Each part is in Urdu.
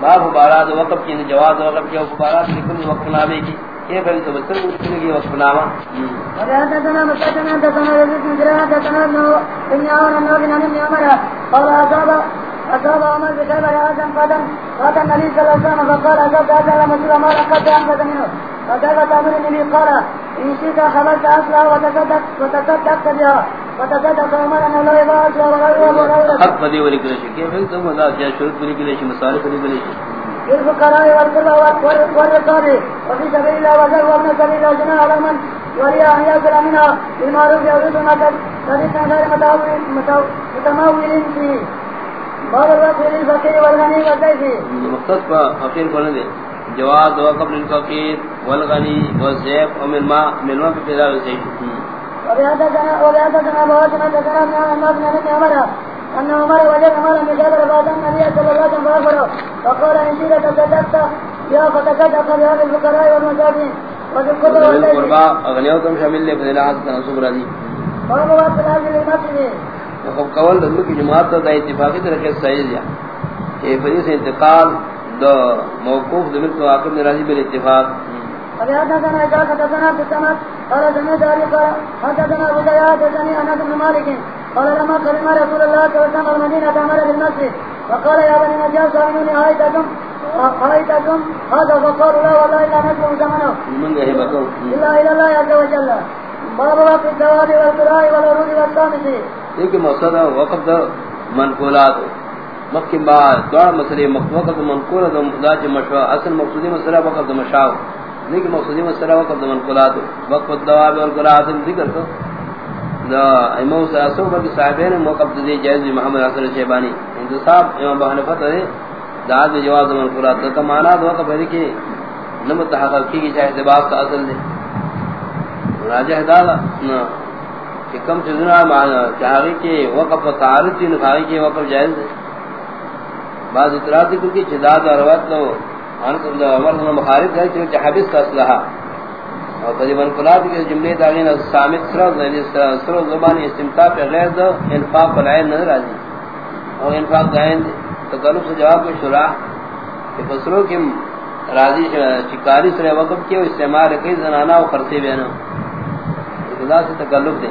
باب بارات وقف کی جواز وقف کی بارات لکل وقف نامے کی یہ پہلے تو بسر مشکل کی وقف نامہ وحدثنا مسكنا حدثنا يزيد بن جرير حدثنا ابن عون عن ابن ابن عمر قال اصاب اصاب عمر بشيء راسا قدم قال النبي صلى الله عليه وسلم فقال اصبت هذا مسلم ما لقد انفذ منه فكيف تامر النبي قال ان شئت خبرت اصلا وتصدق وتصدقت بها وتصدق عمر انه لا حق بدی ولی کلے شکی پھر تو مزا کیا شروط ولی کلے شی مصالح ولی کلے شی للفقراء والقربى والرقاب وفي سبيل الله وزر وابن سبيل وجناح على من ولي أن يأكل بالمعروف يوجد مثل طريقا غير متمول فيه باب الوقت للفقير والغني والضيف مختص پا فقیر کو نہ دے جواز وقف للفقیر والغنی والزیف ومن ما من ما في پیدا سے ذكر من عمر أن عمر وجد عمر من جابر بعد النبي صلى الله عليه وسلم فأخبره. وقال إن شئت تصدقت يا فتصدق بهذا الفقراء والمساكين وفي القرى والقربى اغنیوتم شامل لے بدل عاد تناسب راضی باب وقت الأجل للمسجد. وقف قول دلو کی جماعت دا اتفاقی سے صحیح دیا کہ فریض سے انتقال؟ دا موقوف دمر تو عاقب نے راضی بالاتفاق وبهذا إجازة حدثنا قال سمعت قال حدثنا زياد حدثني بن مالك قال لما قدم رسول الله صلى الله عليه وسلم بالمسجد وقال يا بني هذا فقالوا لا والله نسلم زمنه من گئے بکو الله عز وجل باب وقت والقراء والطامس مقصد ہے منقولات مکہ بعد مسئلے مشوا اصل مقصودی مسئلہ مشاو لیکن مقصودی مسئلہ وقف دا منقولات وقف الدواب والقراء ذکر تو. دا امام ساسو بلکہ صاحبین موقف دی جائز محمد حسن شیبانی. انتصاب امام بہن فتح دے. دا دی جواز منقولات دا معنی دا وقف ہے کہ نمت تحقق کی چاہے دباغ کا اصل دے. راجہ دا نا. کہ کم چیزنا معنی چاہی کہ وقف و تعارض کی نفاقی کی وقف جائز ہے بعض اطلاعاتی کیونکہ چداد و روات لو عمر مخارب ہے چاہی حبیث کا اسلحہ اور بڑی منقولات کے جملے داغین سامت سر یعنی سر زبان استمتاع پہ غیر دو انفاق والعین نظر آجی. اور انفاق دائن تکلف سے جواب کو شراح کہ فسروں کی راضی چکاری سر وقت کے استعمال کئی زنانہ و خرسی بینا خدا سے تکلف دے.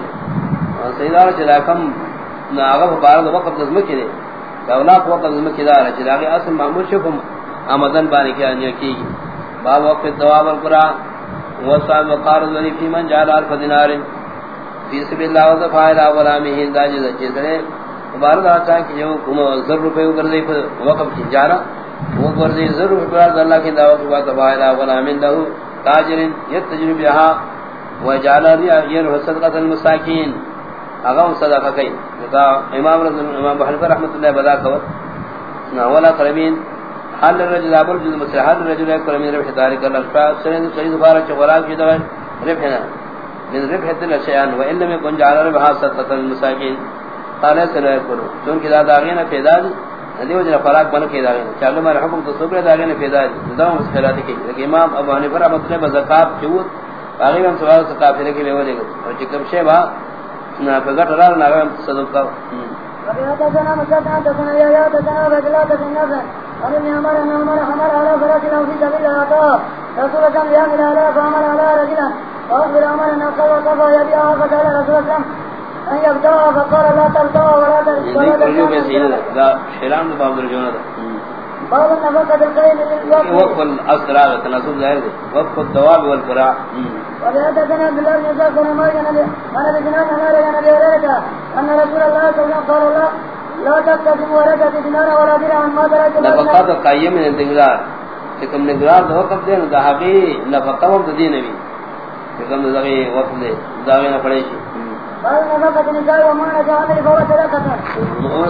اور سیدار چلاکم آغا بارد وقت نظمکی دے اولاق وقت نظمکی دار چلاکی اصل معمول شکم آمدن بانی کیا نیکی باب وقت دواب القرآن وصاب وقارض ولی فی من جعل عرف دینار۔ فی سبیل اللہ وضفاء الہ ولامہین داجز اچھے سرے مبارد آتا کہ جو کم ذر روپے کردے وقف کی جارا وہ کردے ذر روپے پر اللہ کی دعوت وضفاء الہ ولامہین دہو تاجر یتجرب یہاں وجعل یہ صدقہ المساکین۔ اغام صدقہ کئی۔ امام رضی امام بحنفہ رحمت اللہ بدا کور ولا قرمین حال الرجل ابل جد مسح حال الرجل يكرم من ربح تارك الاشفاء سنن سيد بارك غلام في دوال ربحنا من ربح الاشياء وان لم يكن جعل ربح صدقه المساكين قال سنه يكون چون کہ داغینا پیدا دی وجہ فراق بن کے داغینا چلو میں حکم تو صبر داغینا پیدا دی داو مسخرات کی. کہ امام ابو حنیفہ رحمۃ اللہ بزکات چوت باقی ہم سوال سے کافر کے لیے وہ دے گا اور چکم شے با نہ بغیر رال نہ صدقہ وبهذا كان مسكنا تكون يا يا تكون رجلا تكون قال ابن عمر ان عمر حمل على فرس له في سبيل الله رسول الله يحمل على فعمل على رجلا واخبر عمر ان قال وقف يبيعها فقال رسول الله ان يبتاع فقال لا تبتاع ولا تبتاع باب النفقة القيم وقف الاسرار تناسب ظاہر دے وقف الدواب والقراء وبهذا كان عبد الله بن زيد بن مالك انا بجنان انا رجع نبي هريره ان رسول الله صلى الله عليه وسلم قال الله لا ولا ما نفقات قائم من انتقلار چکم نگرار دو وقف دے دا حقی نفقہ وقت دی نبی چکم دا غی وقت دے دا غی نفڑے شی۔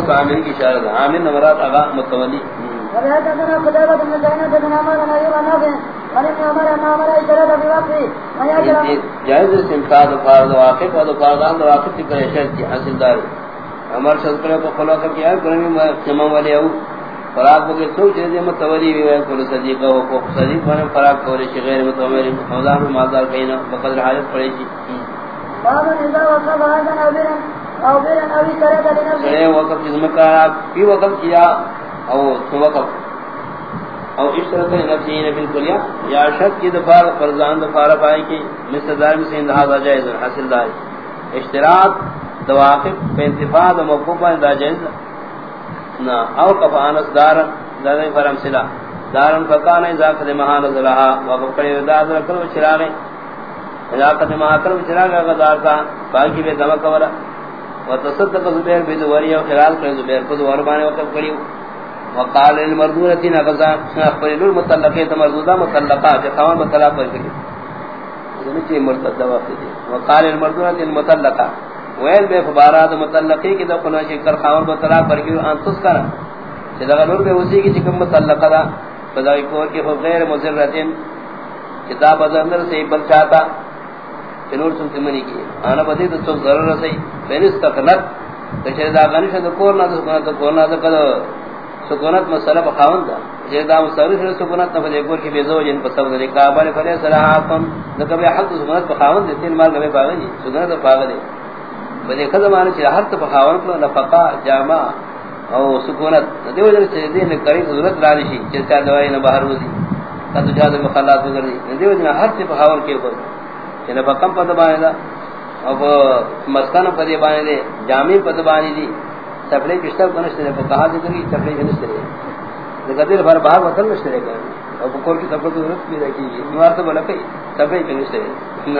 کو عامل کی ہے۔ عامل نمرات اغا متولی۔ وبهذا كان قتيبة بن زينب بن عمر بن ايوب النافع عن ابن عمر ان عمر اشترط في وقته ان يجرم جائز استمتاع فرض واقف و فرضان واقف کی شرط کی حاصل دار۔ عمر شذکر کو خلق کیا کرمی تمام والے او فراق کو تو چیز متولی ہوئے کو صدیق ہو کو صدیق نے فراق کو غیر متولی موضوع میں مادار کینا بقدر حاجت پڑے گی باب اذا وقف هذا نبيا او بين او اشترط لنفسه وقف بھی وقف کیا؟ او وقف۔ او اشترط نفسین فی الکلیہ یا شرط کی دفار فرزان دفار پائی کی مثل دار میں سے اندہا جائز حاصل دار۔ اشتراط دواقف پہ انتفاع دا موقوفہ دا جائز نا او کفانس دارا دارا فرم سلا. دارن فکانا اذا قدمہا نزلہا وقف کڑی دادر کرو چراغیں اذا قدمہا کرو چراغ غدار کا باقی بے دمک ورہ وتصدق زبیر بن دوری او خلال کر زبیر کو دوار بانے وقف کریو وقال المردودۃ نغزا اخبر المطلقه مردودہ مطلقہ کہ خوان مطلق پر کی یعنی چھ مرتد وقت دی وقال المردودۃ المطلقہ ویل بے فبارات مطلقی کی دخل چھ کر خوان مطلق پر کی ان تس کر جدا نور بے اسی کی چکم مطلقہ دا. فضاوی فضائی کو کہ غیر مزرتن کتاب اندر سے بل چاہتا. چنور سنتی منی کی. آنا بدی تو ضرور سی بین استقلت کچھ دا غنش دا کور نہ سکونت دا کور نہ دا کدو سکونت مسئلہ پا بخاون دا. جے دا مصرف ہے سکونت نہ بدے کور کی بے زوج ان پسو دے. کعبہ فلے صلاحاتم دا کبھی حق سکونت پا بخاون دے. تین مال کبھی پاوی سکونت پاوی دے بدے خدام معنی چھ ہر تو بخاون کو نفقہ جامع او سکونت. دے وجہ سے دین کری ضرورت رالی شی چہ چا دوائی نہ باہر ہوئی کدو جاد مخالات کر دی دے وجہ ہر سے بخاون کے کو کہ بکم پد بانے دا اب مسکن پد بانے جامع پد بانے دی سپڑے کشتہ کنشتے دے کہا دے کری سپڑے کنشتے دے لگدیر بھر باہر وطن نشتے دے کر اب کی سپڑے تو رکھ بھی رکھی گی نوار تو بلا کئی سپڑے کنشتے دے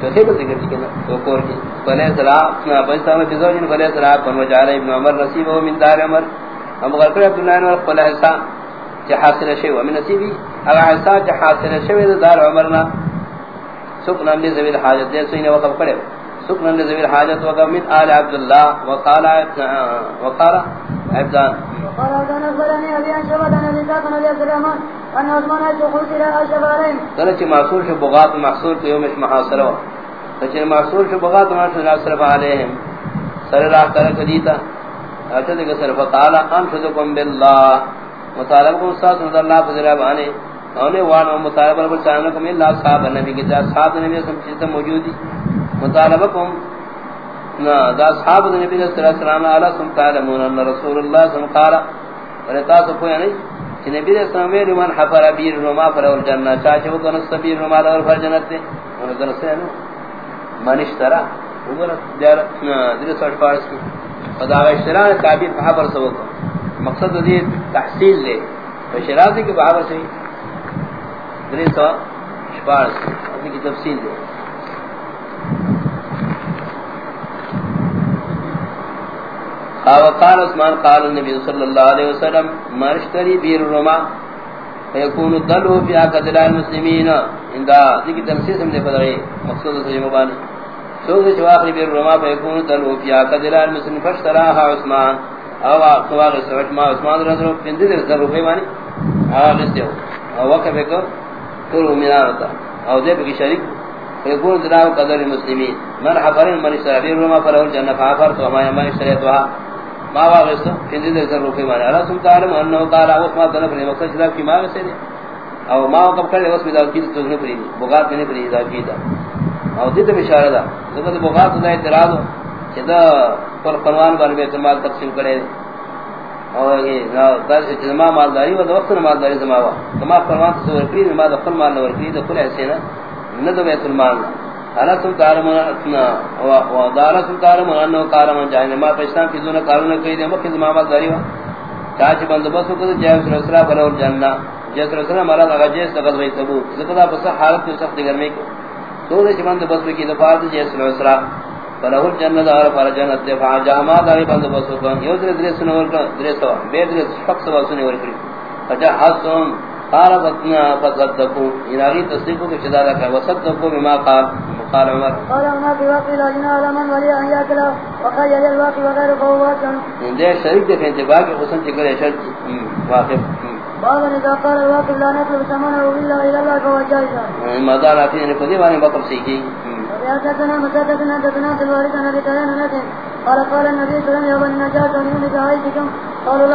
نا ذکر نا، تو کور کی۔ سلام جزو جن سلام ابن عمر نصیب ہو، من دار عمر۔ ہم نصیبی۔ اگر دار سکنا حاجت دے وقف کرے۔ سکنا حاجت وقف من آل وقال وقال عبدان وقال عبدان اخبرني ابي ان شبه دنا لذاك نبي عبد الرحمن ان عثمان محصول شو محصول محصول شو محصول سر راہ دیتا صرف قال بالله. مطالبہ کو ساتھ اللہ فضل بانے اونے مطالبہ اللہ صاحب نبی صاحب نبی سب چیز موجود ہے مطالبہ دا صاحب نبی صلی اللہ علیہ وسلم علی سم تعلمون ان رسول اللہ صلی اللہ علیہ وسلم اور تاسو کوئی نہیں کہ نبی صلی اللہ علیہ وسلم من حفر بیر رما پر اور جنہ چاچے وہ کنس بیر رما اور پر جنت تے انہوں نے کنس ہے من اشترا وہ دیر دیر سٹ فارس کی. خدا اشترا تعبیر حفر سو کو مقصد دی تحصیل لے شرازی کے بہاور سے درے سو شپارس اپنی کی تفصیل دے وقال عثمان، قال النبي صلى الله عليه وسلم مرشتري بير رما فيكون الدلو في عقد المسلمين عند ذكر تنسيس من بدري مقصود سے مبان سوز جواخر بير رما فيكون الدلو في عقد المسلمين فاشتراها عثمان. او اقوال سوچ ما عثمان رضی اللہ عنہ پندے در روپے مانی آغاز دیو او وقف وقت بکر کرو منانتا او دے بکی شریک فیقون دلاو قدر المسلمین. من حفرین من اسرابیر رما فرہو جنہ فافر تو ہمایا من اشتریتوها ما واغستو فندی در سر روکی مانا اللہ سم تعلم انہو قال اوس ما دنف لی مقصد شراب کی ماغ سے دے. او ما وقف کرنے وس بیدار کی تو نہیں پریدی بغات میں نہیں پریدی دار کی دا. او دیتا بشارہ دا. ذکر بغات دا اعتراض ہو چیدہ پر قنوان بار بیت المال تقسیم کرے اور یہ دار سے جمع مالداری و وقت مالداری جمع ہوا. تمام فرمان سے ورکری میں مال خپل مال ورکری تو کل ایسے نا، نہ تو بیت المال انا کارم اتنا و دار کارم انو کارم جائے ما پاکستان کی زونه کارونه کوي دے مکه جمع مالداری وا۔ چاچ بندوبست کو جائے رسول بل اور جنہ جس رسول ہمارا لگا جس تقد وے تبو۔ ذکر پس حالت میں سخت گرمی کو۔ تو نے بندوبست کی دفعہ جس رسول فلہ الجنت اور پر جنت دفع جامع دای بند بسو کو۔ یو در سنور کا در سو بے در شخص وا سنی ور اچھا، حسن قال بطنا فصدقوا. الہی تصدیق کو چدا وصدقوا بما قال. قال عمر. قال عمر بواقع لنا لمن ولي ان ياكل وقال يا الواقع وغير قوات دے شریک دے انتباہ کے حسن ہے شرط واقف. بابا اذا قال الواقع لا نطلب ثمنه الا الى الله فهو جائز مدار اتی نے خودی والے بکر سیکھی. حدثنا مسددنا حدثنا عبد الوارث عن ابي قال قال النبي صلى الله عليه وسلم يا بني نجاة قالوا